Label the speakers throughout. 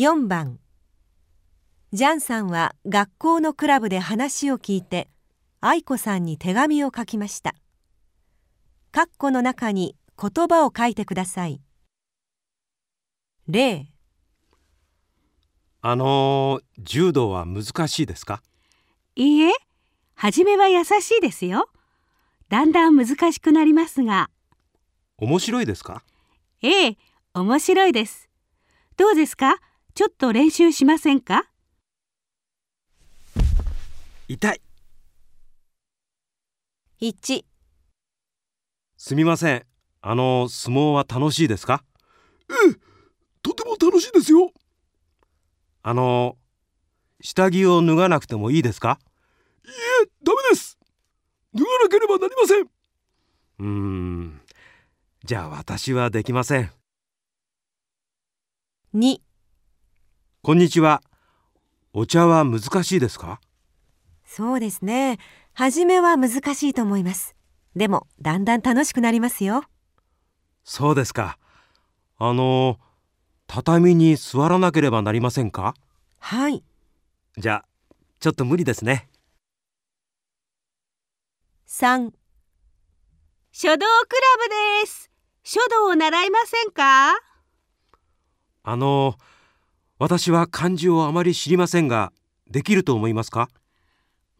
Speaker 1: 4番。ジャンさんは学校のクラブで話を聞いて愛子さんに手紙を書きました。括弧の中に言葉を書いてください。例。
Speaker 2: あのー、柔道は難しいですか？
Speaker 3: いいえ、初めは優しいですよ。だんだん難しくなりますが。
Speaker 2: 面白いですか？
Speaker 3: ええ、面白いです。どうですか？ちょっと練習しませんか？
Speaker 2: 痛い。
Speaker 1: 1
Speaker 2: すみません。あの相撲は楽しいですか？
Speaker 4: ええとても楽しいですよ。
Speaker 2: あの下着を脱がなくてもいいですか？
Speaker 4: いいえダメです。脱がなければなりません。う
Speaker 2: ーん。じゃあ私はできません。
Speaker 1: 2
Speaker 2: こんにちは。お茶は難しいですか？
Speaker 1: そうですね。初めは難しいと思います。でもだんだん楽しくなりますよ。
Speaker 2: そうですか。あの畳に座らなければなりませんか？
Speaker 1: はい。
Speaker 2: じゃあちょっと無理ですね。
Speaker 1: 3
Speaker 3: 書道クラブです。書道を習いませんか？
Speaker 2: あの私は漢字をあまり知りませんができると思いますか？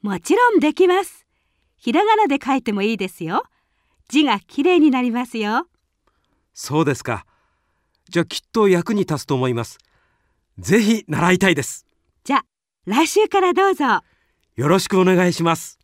Speaker 3: もちろんできます。ひらがなで書いてもいいですよ。字がきれいになりますよ。
Speaker 2: そうですか。じゃあきっと役に立つと思います。ぜひ習いたいです。
Speaker 3: じゃあ来週からどうぞ。
Speaker 2: よろしくお願いします